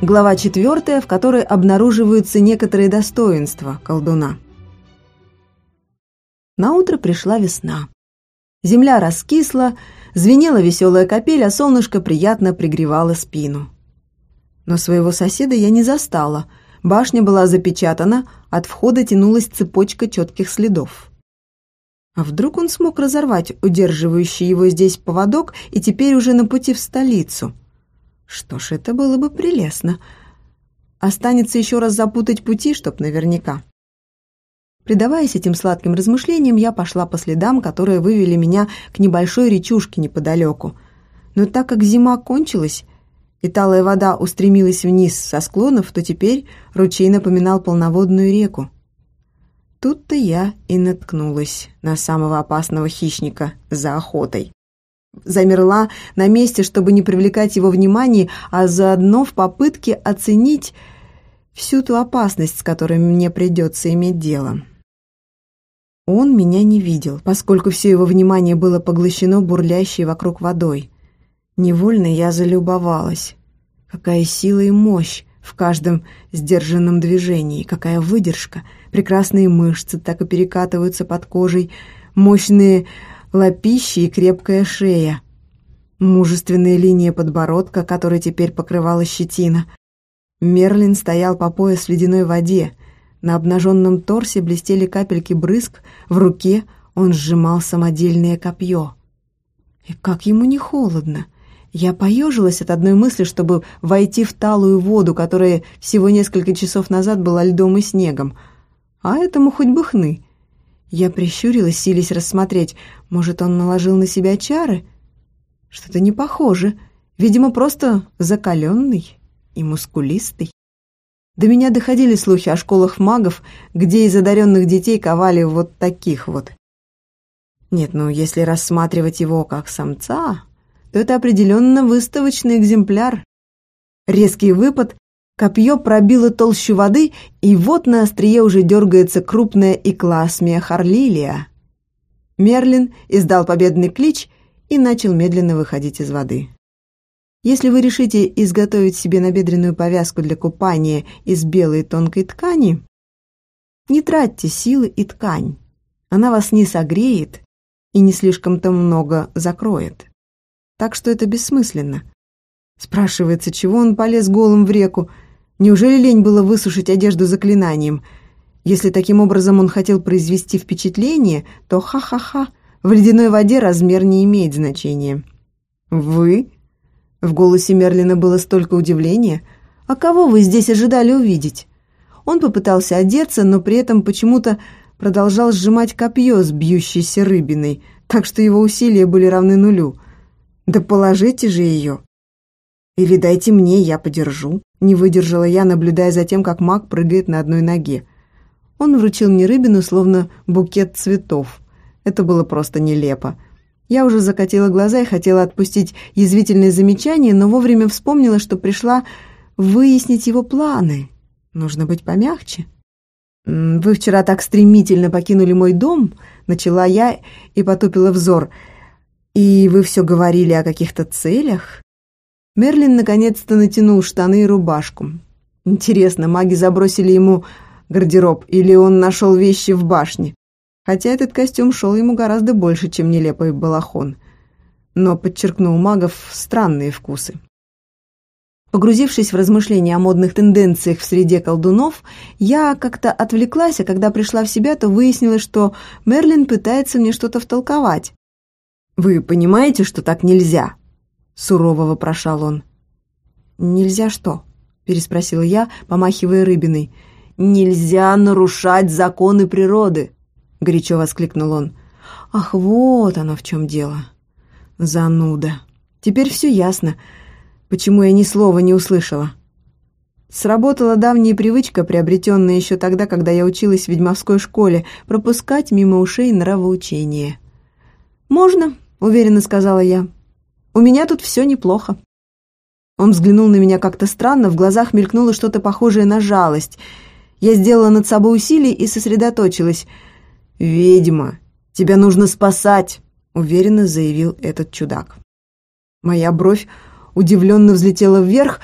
Глава четвертая, в которой обнаруживаются некоторые достоинства колдуна. На утро пришла весна. Земля раскисла, звенела веселая капель, а солнышко приятно пригревало спину. Но своего соседа я не застала. Башня была запечатана, от входа тянулась цепочка четких следов. А вдруг он смог разорвать удерживающий его здесь поводок и теперь уже на пути в столицу? Что ж, это было бы прелестно. Останется еще раз запутать пути, чтоб наверняка. Предаваясь этим сладким размышлениям, я пошла по следам, которые вывели меня к небольшой речушке неподалеку. Но так как зима кончилась, и талая вода устремилась вниз со склонов, то теперь ручей напоминал полноводную реку. Тут-то я и наткнулась на самого опасного хищника за охотой. Замерла на месте, чтобы не привлекать его внимания, а заодно в попытке оценить всю ту опасность, с которой мне придется иметь дело. Он меня не видел, поскольку все его внимание было поглощено бурлящей вокруг водой. Невольно я залюбовалась. Какая сила и мощь в каждом сдержанном движении, какая выдержка. Прекрасные мышцы так и перекатываются под кожей, мощные лапищи и крепкая шея. Мужественная линия подбородка, которой теперь покрывала щетина. Мерлин стоял по пояс в ледяной воде, на обнаженном торсе блестели капельки брызг, в руке он сжимал самодельное копье. И как ему не холодно! Я поежилась от одной мысли, чтобы войти в талую воду, которая всего несколько часов назад была льдом и снегом. А этому хоть бы хны. Я прищурилась, сились рассмотреть. Может, он наложил на себя чары? Что-то не похоже. Видимо, просто закаленный и мускулистый. До меня доходили слухи о школах магов, где из одаренных детей ковали вот таких вот. Нет, ну если рассматривать его как самца, то это определенно выставочный экземпляр. Резкий выпад, копье пробило толщу воды, и вот на острие уже дергается крупная икласмия Харлилия. Мерлин издал победный клич и начал медленно выходить из воды. Если вы решите изготовить себе набедренную повязку для купания из белой тонкой ткани, не тратьте силы и ткань. Она вас не согреет и не слишком-то много закроет. Так что это бессмысленно. Спрашивается, чего он полез голым в реку? Неужели лень было высушить одежду заклинанием? Если таким образом он хотел произвести впечатление, то ха-ха-ха, в ледяной воде размер не имеет значения. «Вы?» В голосе Мерлина было столько удивления. «А кого вы здесь ожидали увидеть?» Он попытался одеться, но при этом почему-то продолжал сжимать копье с бьющейся рыбиной, так что его усилия были равны нулю. «Да положите же ее!» «Или дайте мне, я подержу», — не выдержала я, наблюдая за тем, как маг прыгает на одной ноге. Он вручил мне рыбину, словно букет цветов. Это было просто нелепо. Я уже закатила глаза и хотела отпустить язвительные замечания, но вовремя вспомнила, что пришла выяснить его планы. Нужно быть помягче. «Вы вчера так стремительно покинули мой дом», — начала я и потупила взор. «И вы все говорили о каких-то целях?» Мерлин наконец-то натянул штаны и рубашку. Интересно, маги забросили ему гардероб или он нашел вещи в башне? хотя этот костюм шел ему гораздо больше, чем нелепый балахон, но подчеркнул магов странные вкусы. Погрузившись в размышления о модных тенденциях в среде колдунов, я как-то отвлеклась, а когда пришла в себя, то выяснилось, что Мерлин пытается мне что-то втолковать. «Вы понимаете, что так нельзя?» — сурово вопрошал он. «Нельзя что?» — переспросила я, помахивая рыбиной. «Нельзя нарушать законы природы!» — горячо воскликнул он. «Ах, вот оно в чем дело. Зануда. Теперь все ясно, почему я ни слова не услышала. Сработала давняя привычка, приобретенная еще тогда, когда я училась в ведьмовской школе, пропускать мимо ушей нравоучение. «Можно», — уверенно сказала я. «У меня тут все неплохо». Он взглянул на меня как-то странно, в глазах мелькнуло что-то похожее на жалость. Я сделала над собой усилие и сосредоточилась — «Ведьма, тебя нужно спасать!» — уверенно заявил этот чудак. Моя бровь удивленно взлетела вверх,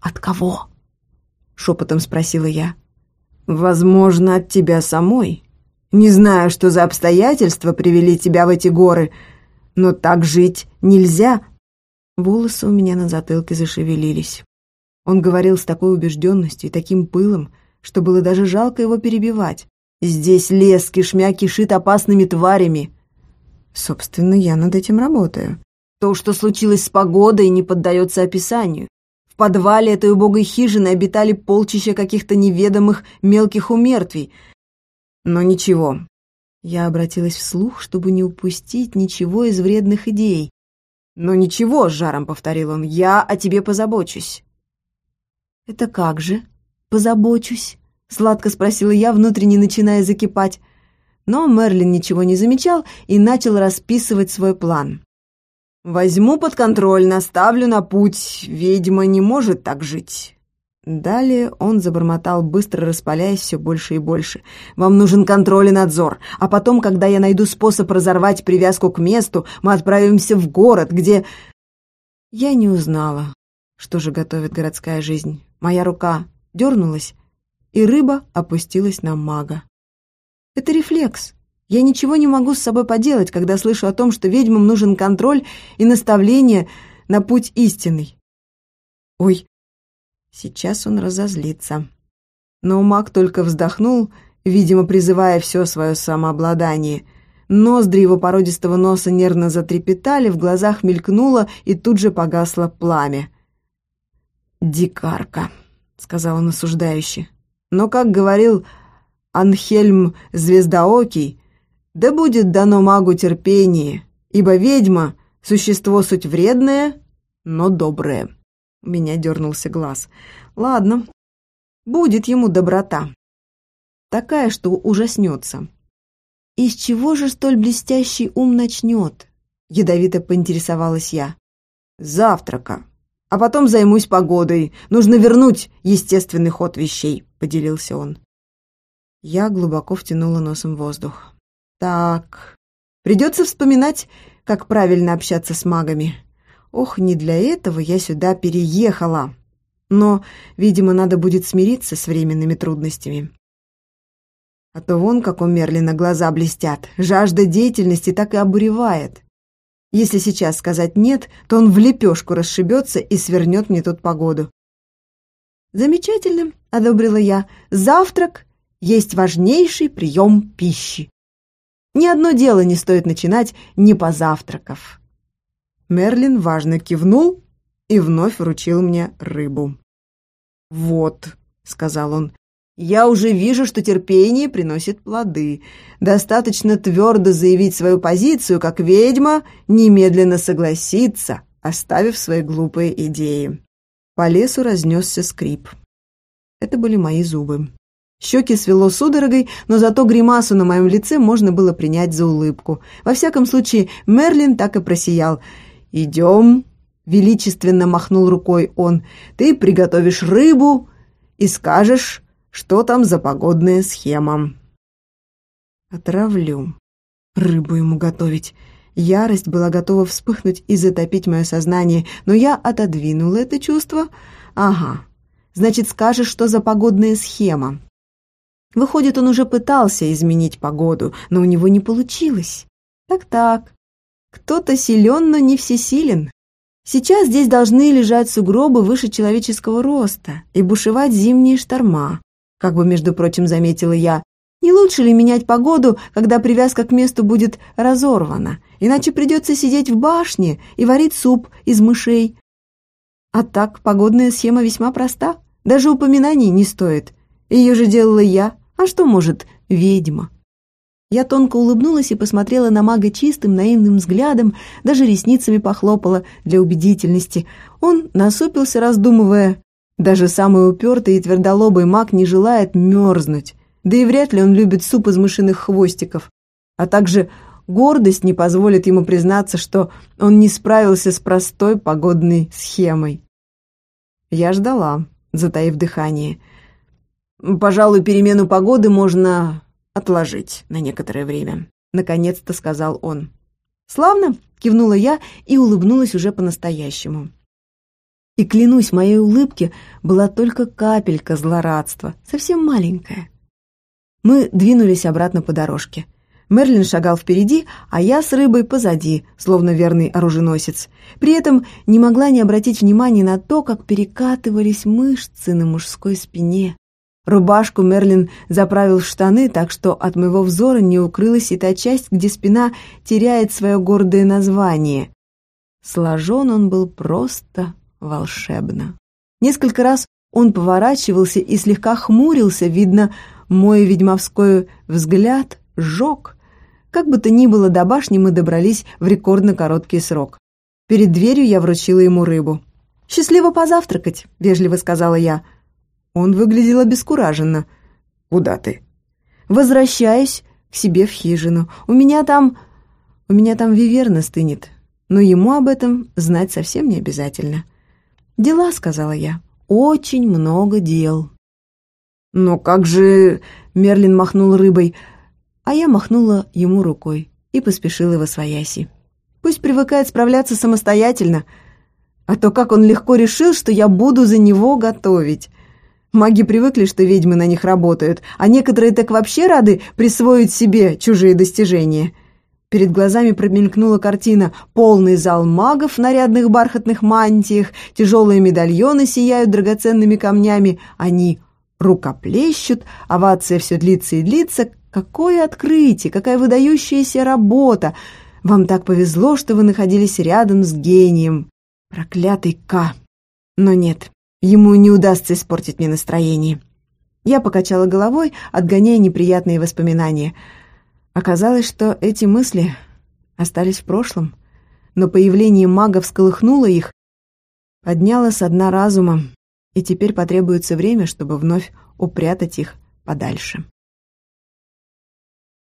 «От кого?» — шепотом спросила я. «Возможно, от тебя самой. Не знаю, что за обстоятельства привели тебя в эти горы, но так жить нельзя». Волосы у меня на затылке зашевелились. Он говорил с такой убежденностью и таким пылом, что было даже жалко его перебивать. «Здесь лес кишмя кишит опасными тварями». Собственно, я над этим работаю. То, что случилось с погодой, не поддается описанию. В подвале этой убогой хижины обитали полчища каких-то неведомых мелких умертвий. Но ничего. Я обратилась вслух, чтобы не упустить ничего из вредных идей. «Но ничего», — с жаром повторил он, — «я о тебе позабочусь». «Это как же? Позабочусь?» — сладко спросила я, внутренне начиная закипать. Но Мерлин ничего не замечал и начал расписывать свой план. Возьму под контроль, наставлю на путь. Ведьма не может так жить. Далее он забормотал, быстро распаляясь все больше и больше. «Вам нужен контроль и надзор. А потом, когда я найду способ разорвать привязку к месту, мы отправимся в город, где...» Я не узнала, что же готовит городская жизнь. Моя рука дернулась, и рыба опустилась на мага. Это рефлекс. Я ничего не могу с собой поделать, когда слышу о том, что ведьмам нужен контроль и наставление на путь истинный. Ой, сейчас он разозлится. Но маг только вздохнул, видимо, призывая все свое самообладание. Ноздри его породистого носа нервно затрепетали, в глазах мелькнуло и тут же погасло пламя. «Дикарка», — сказал он осуждающе. Но, как говорил Анхельм Звездоокий, да будет дано магу терпение, ибо ведьма — существо суть вредное, но доброе. У меня дернулся глаз. Ладно, будет ему доброта. Такая, что ужаснется. Из чего же столь блестящий ум начнет? Ядовито поинтересовалась я. Завтрака. А потом займусь погодой. Нужно вернуть естественный ход вещей, поделился он. Я глубоко втянула носом воздух. Так, придется вспоминать, как правильно общаться с магами. Ох, не для этого я сюда переехала. Но, видимо, надо будет смириться с временными трудностями. А то вон, как у Мерлина глаза блестят. Жажда деятельности так и обуревает. Если сейчас сказать «нет», то он в лепешку расшибется и свернет мне тут погоду. «Замечательно», — одобрила я. «Завтрак есть важнейший прием пищи». Ни одно дело не стоит начинать, не позавтракав. Мерлин важно кивнул и вновь вручил мне рыбу. «Вот», — сказал он, — «я уже вижу, что терпение приносит плоды. Достаточно твердо заявить свою позицию, как ведьма, немедленно согласиться, оставив свои глупые идеи». По лесу разнесся скрип. Это были мои зубы. Щеки свело судорогой, но зато гримасу на моем лице можно было принять за улыбку. Во всяком случае, Мерлин так и просиял. «Идем», — величественно махнул рукой он, — «ты приготовишь рыбу и скажешь, что там за погодная схема». Отравлю. Рыбу ему готовить. Ярость была готова вспыхнуть и затопить мое сознание, но я отодвинула это чувство. Ага, значит, скажешь, что за погодная схема. Выходит, он уже пытался изменить погоду, но у него не получилось. Так-так, кто-то силен, но не всесилен. Сейчас здесь должны лежать сугробы выше человеческого роста и бушевать зимние шторма, как бы, между прочим, заметила я. Не лучше ли менять погоду, когда привязка к месту будет разорвана? Иначе придется сидеть в башне и варить суп из мышей. А так, погодная схема весьма проста. Даже упоминаний не стоит. Ее же делала я, а что может ведьма? Я тонко улыбнулась и посмотрела на мага чистым, наивным взглядом, даже ресницами похлопала для убедительности. Он насупился, раздумывая. Даже самый упертый и твердолобый маг не желает мерзнуть. Да и вряд ли он любит суп из мышиных хвостиков. А также гордость не позволит ему признаться, что он не справился с простой погодной схемой. Я ждала, затаив дыхание — «Пожалуй, перемену погоды можно отложить на некоторое время», — наконец-то сказал он. «Славно!» — кивнула я и улыбнулась уже по-настоящему. И, клянусь, моей улыбке была только капелька злорадства, совсем маленькая. Мы двинулись обратно по дорожке. Мерлин шагал впереди, а я с рыбой позади, словно верный оруженосец. При этом не могла не обратить внимания на то, как перекатывались мышцы на мужской спине. Рубашку Мерлин заправил в штаны, так что от моего взора не укрылась и та часть, где спина теряет свое гордое название. Сложен он был просто волшебно. Несколько раз он поворачивался и слегка хмурился, видно, мой ведьмовской взгляд жег. Как бы то ни было, до башни мы добрались в рекордно короткий срок. Перед дверью я вручила ему рыбу. «Счастливо позавтракать», — вежливо сказала я. Он выглядел обескураженно. «Куда ты?» «Возвращаюсь к себе в хижину. У меня там... У меня там виверна стынет. Но ему об этом знать совсем не обязательно». «Дела», — сказала я. «Очень много дел». «Но как же...» — Мерлин махнул рыбой, а я махнула ему рукой и поспешила во свояси. «Пусть привыкает справляться самостоятельно, а то как он легко решил, что я буду за него готовить». Маги привыкли, что ведьмы на них работают, а некоторые так вообще рады присвоить себе чужие достижения. Перед глазами промелькнула картина. Полный зал магов в нарядных бархатных мантиях, тяжелые медальоны сияют драгоценными камнями, они рукоплещут, овация все длится и длится. Какое открытие, какая выдающаяся работа! Вам так повезло, что вы находились рядом с гением. Проклятый К. Но нет, Ему не удастся испортить мне настроение. Я покачала головой, отгоняя неприятные воспоминания. Оказалось, что эти мысли остались в прошлом, но появление мага всколыхнуло их, подняло со дна разума, и теперь потребуется время, чтобы вновь упрятать их подальше.